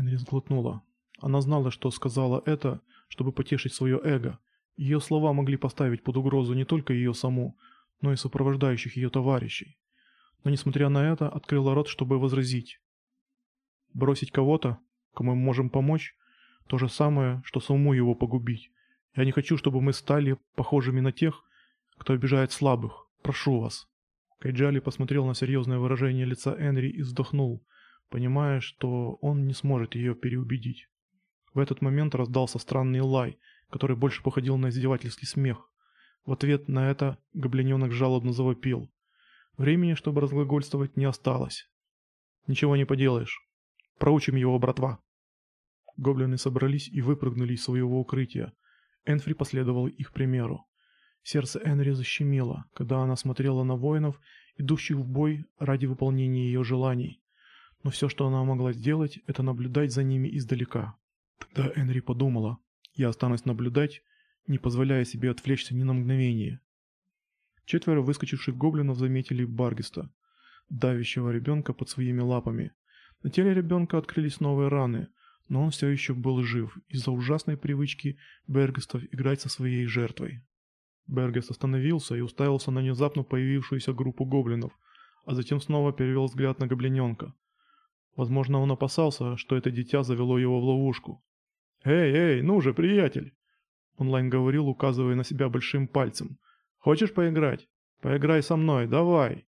Энри сглотнула. Она знала, что сказала это, чтобы потешить свое эго. Ее слова могли поставить под угрозу не только ее саму, но и сопровождающих ее товарищей. Но несмотря на это, открыла рот, чтобы возразить. Бросить кого-то, кому мы можем помочь, то же самое, что самому его погубить. Я не хочу, чтобы мы стали похожими на тех, кто обижает слабых. Прошу вас. Кайджали посмотрел на серьезное выражение лица Энри и вздохнул, понимая, что он не сможет ее переубедить. В этот момент раздался странный лай, который больше походил на издевательский смех. В ответ на это гоблиненок жалобно завопил. Времени, чтобы разглагольствовать, не осталось. Ничего не поделаешь. Проучим его, братва. Гоблины собрались и выпрыгнули из своего укрытия. Энфри последовал их примеру. Сердце Энри защемило, когда она смотрела на воинов, идущих в бой ради выполнения ее желаний. Но все, что она могла сделать, это наблюдать за ними издалека. Тогда Энри подумала, я останусь наблюдать, не позволяя себе отвлечься ни на мгновение. Четверо выскочивших гоблинов заметили Баргиста, давящего ребенка под своими лапами. На теле ребенка открылись новые раны, но он все еще был жив из-за ужасной привычки Бергестов играть со своей жертвой. Бергест остановился и уставился на внезапно появившуюся группу гоблинов, а затем снова перевел взгляд на гоблиненка. Возможно, он опасался, что это дитя завело его в ловушку. «Эй, эй, ну же, приятель!» Онлайн говорил, указывая на себя большим пальцем. «Хочешь поиграть? Поиграй со мной, давай!»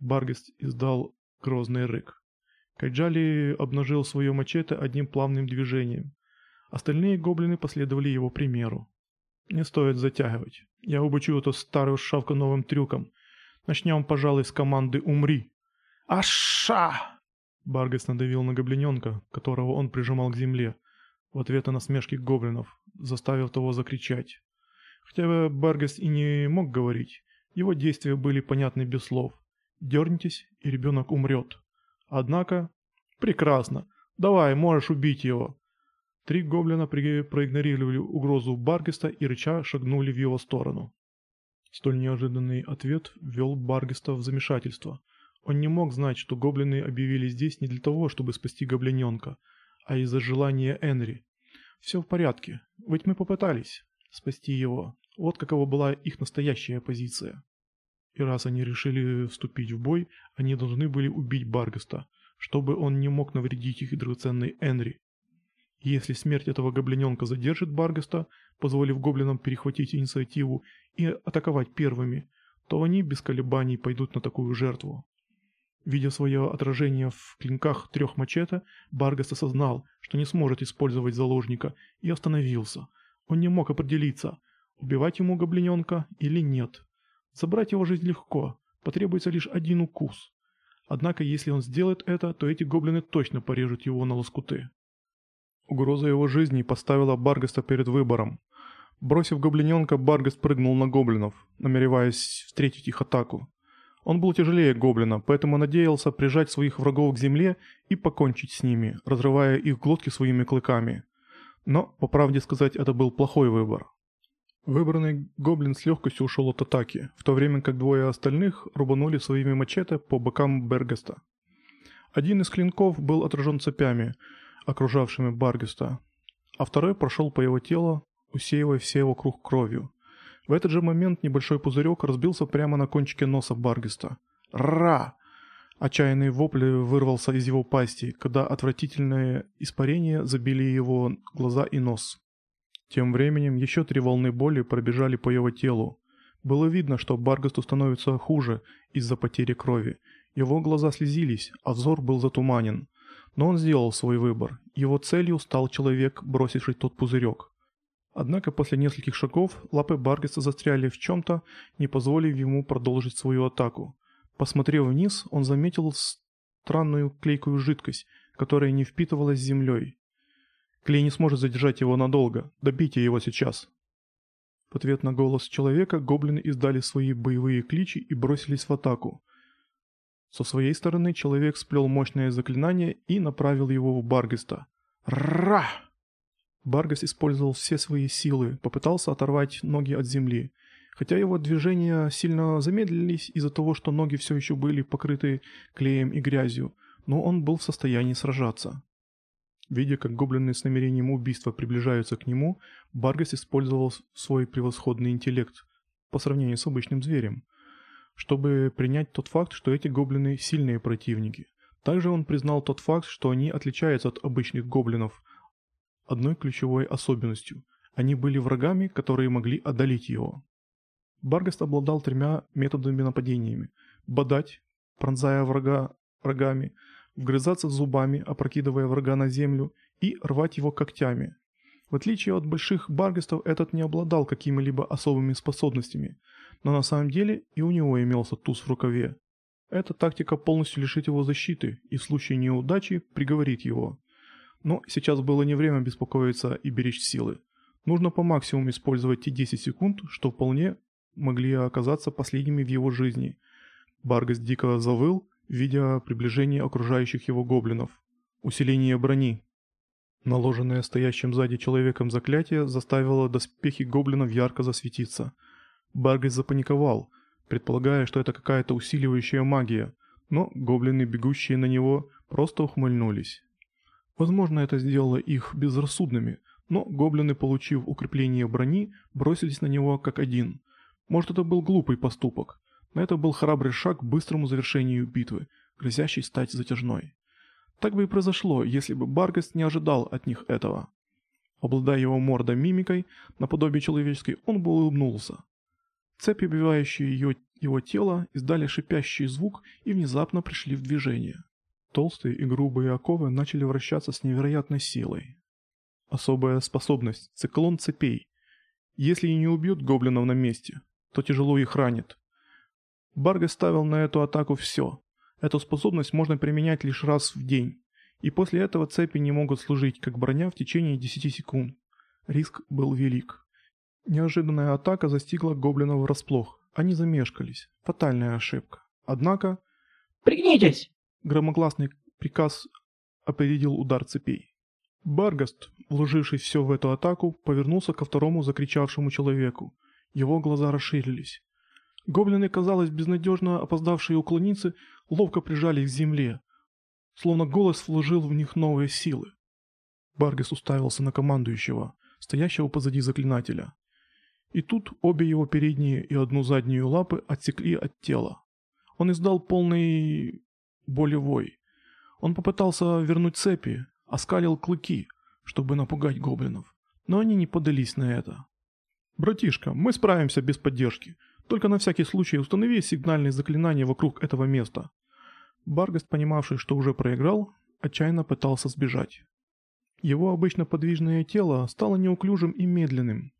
Баргест издал грозный рык. Кайджали обнажил свое мачете одним плавным движением. Остальные гоблины последовали его примеру. «Не стоит затягивать. Я обучу эту старую шавку новым трюкам. Начнем, пожалуй, с команды «Умри». «Аша!» Баргас надавил на гоблиненка, которого он прижимал к земле, в ответ на насмешки гоблинов, заставив того закричать. Хотя Баргас и не мог говорить, его действия были понятны без слов. Дернитесь, и ребенок умрет. Однако... Прекрасно. Давай, можешь убить его. Три гоблина проигнорировали угрозу Баргеста и рыча шагнули в его сторону. Столь неожиданный ответ ввел Баргеста в замешательство. Он не мог знать, что гоблины объявили здесь не для того, чтобы спасти гоблиненка, а из-за желания Энри. Все в порядке, ведь мы попытались спасти его. Вот какова была их настоящая позиция. И раз они решили вступить в бой, они должны были убить Баргеста, чтобы он не мог навредить их драгоценной Энри. Если смерть этого гоблиненка задержит Баргеста, позволив гоблинам перехватить инициативу и атаковать первыми, то они без колебаний пойдут на такую жертву. Видя свое отражение в клинках трех мачете, Баргас осознал, что не сможет использовать заложника, и остановился. Он не мог определиться, убивать ему гоблиненка или нет. Забрать его жизнь легко, потребуется лишь один укус. Однако, если он сделает это, то эти гоблины точно порежут его на лоскуты. Угроза его жизни поставила Баргаста перед выбором. Бросив гоблиненка, Баргаст прыгнул на гоблинов, намереваясь встретить их атаку. Он был тяжелее гоблина, поэтому надеялся прижать своих врагов к земле и покончить с ними, разрывая их глотки своими клыками. Но, по правде сказать, это был плохой выбор. Выбранный гоблин с легкостью ушел от атаки, в то время как двое остальных рубанули своими мачете по бокам Бергаста. Один из клинков был отражен цепями – окружавшими Баргиста, а второй прошел по его телу, усеивая все вокруг кровью. В этот же момент небольшой пузырек разбился прямо на кончике носа Баргиста. «Ра!» Отчаянный вопль вырвался из его пасти, когда отвратительные испарения забили его глаза и нос. Тем временем еще три волны боли пробежали по его телу. Было видно, что Баргасту становится хуже из-за потери крови. Его глаза слезились, а взор был затуманен. Но он сделал свой выбор. Его целью стал человек, бросивший тот пузырек. Однако после нескольких шагов лапы Баргиса застряли в чем-то, не позволив ему продолжить свою атаку. Посмотрев вниз, он заметил странную клейкую жидкость, которая не впитывалась землей. Клей не сможет задержать его надолго, добейте его сейчас. В ответ на голос человека гоблины издали свои боевые кличи и бросились в атаку. Со своей стороны человек сплел мощное заклинание и направил его в Баргиста. Ра! Баргас использовал все свои силы, попытался оторвать ноги от земли. Хотя его движения сильно замедлились из-за того, что ноги все еще были покрыты клеем и грязью, но он был в состоянии сражаться. Видя, как гоблины с намерением убийства приближаются к нему, Баргас использовал свой превосходный интеллект по сравнению с обычным зверем, чтобы принять тот факт, что эти гоблины сильные противники. Также он признал тот факт, что они отличаются от обычных гоблинов одной ключевой особенностью. Они были врагами, которые могли одолеть его. Баргаст обладал тремя методами нападениями. Бодать, пронзая врага рогами, вгрызаться зубами, опрокидывая врага на землю, и рвать его когтями. В отличие от больших баргастов, этот не обладал какими-либо особыми способностями, но на самом деле и у него имелся туз в рукаве. Эта тактика полностью лишит его защиты и в случае неудачи приговорит его. Но сейчас было не время беспокоиться и беречь силы. Нужно по максимуму использовать те 10 секунд, что вполне могли оказаться последними в его жизни. Баргас дико завыл, видя приближение окружающих его гоблинов. Усиление брони. Наложенное стоящим сзади человеком заклятие заставило доспехи гоблинов ярко засветиться. Баргас запаниковал, предполагая, что это какая-то усиливающая магия, но гоблины, бегущие на него, просто ухмыльнулись. Возможно, это сделало их безрассудными, но гоблины, получив укрепление брони, бросились на него как один. Может, это был глупый поступок, но это был храбрый шаг к быстрому завершению битвы, грозящей стать затяжной. Так бы и произошло, если бы Баргаст не ожидал от них этого. Обладая его мордой мимикой, наподобие человеческой, он бы улыбнулся. Цепи, убивающие ее, его тело, издали шипящий звук и внезапно пришли в движение. Толстые и грубые оковы начали вращаться с невероятной силой. Особая способность – циклон цепей. Если и не убьют гоблинов на месте, то тяжело их ранит. Барга ставил на эту атаку все. Эту способность можно применять лишь раз в день. И после этого цепи не могут служить как броня в течение 10 секунд. Риск был велик. Неожиданная атака застигла гоблинов врасплох. Они замешкались. Фатальная ошибка. Однако... «Пригнитесь!» Громогласный приказ опередил удар цепей. Баргаст, вложивший все в эту атаку, повернулся ко второму закричавшему человеку. Его глаза расширились. Гоблины, казалось, безнадежно опоздавшие уклонницы, ловко прижались к земле, словно голос вложил в них новые силы. Баргас уставился на командующего, стоящего позади заклинателя. И тут обе его передние и одну заднюю лапы отсекли от тела. Он издал полный болевой. Он попытался вернуть цепи, оскалил клыки, чтобы напугать гоблинов, но они не подались на это. «Братишка, мы справимся без поддержки. Только на всякий случай установи сигнальные заклинания вокруг этого места». Баргаст, понимавший, что уже проиграл, отчаянно пытался сбежать. Его обычно подвижное тело стало неуклюжим и медленным.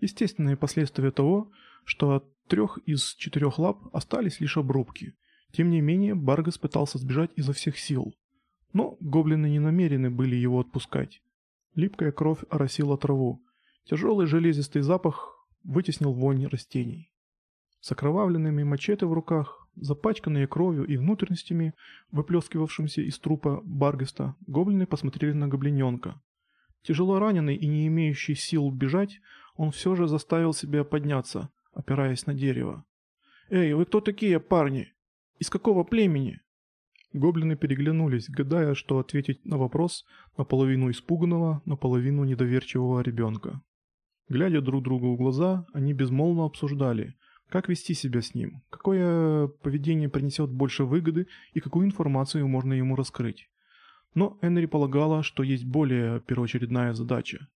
Естественные последствия того, что от трех из четырех лап остались лишь обрубки, тем не менее, Баргас пытался сбежать изо всех сил. Но гоблины не намерены были его отпускать. Липкая кровь оросила траву. Тяжелый железистый запах вытеснил вонь растений. С окровавленными мачете в руках, запачканные кровью и внутренностями, выплескивавшимся из трупа Баргаста, гоблины посмотрели на гоблиненка. Тяжело раненый и не имеющий сил бежать, он все же заставил себя подняться, опираясь на дерево. «Эй, вы кто такие, парни?» Из какого племени?» Гоблины переглянулись, гадая, что ответить на вопрос наполовину испуганного, наполовину недоверчивого ребенка. Глядя друг другу в глаза, они безмолвно обсуждали, как вести себя с ним, какое поведение принесет больше выгоды и какую информацию можно ему раскрыть. Но Энри полагала, что есть более первоочередная задача.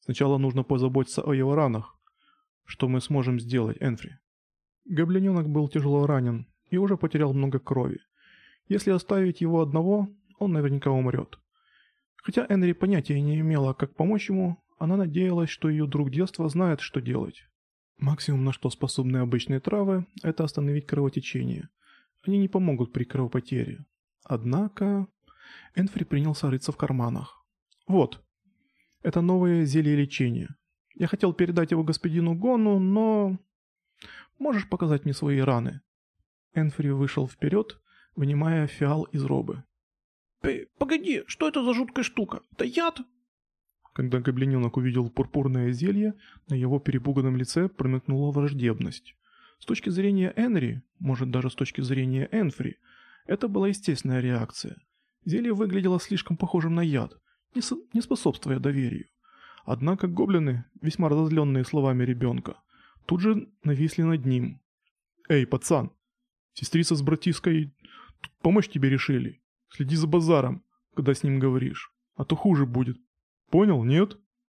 Сначала нужно позаботиться о его ранах. Что мы сможем сделать, Энфри? Гоблиненок был тяжело ранен, и уже потерял много крови. Если оставить его одного, он наверняка умрет. Хотя Энри понятия не имела, как помочь ему, она надеялась, что ее друг детства знает, что делать. Максимум, на что способны обычные травы, это остановить кровотечение. Они не помогут при кровопотере. Однако... Энфри принялся рыться в карманах. «Вот. Это новое зелье лечения. Я хотел передать его господину Гону, но... Можешь показать мне свои раны?» Энфри вышел вперед, вынимая фиал из робы. «Погоди, что это за жуткая штука? Это яд?» Когда гоблиненок увидел пурпурное зелье, на его перепуганном лице промелькнула враждебность. С точки зрения Энри, может даже с точки зрения Энфри, это была естественная реакция. Зелье выглядело слишком похожим на яд. не, не способствуя доверию. Однако гоблины, весьма разозленные словами ребенка, тут же нависли над ним. «Эй, пацан, сестрица с братишкой помощь тебе решили. Следи за базаром, когда с ним говоришь, а то хуже будет. Понял, нет?»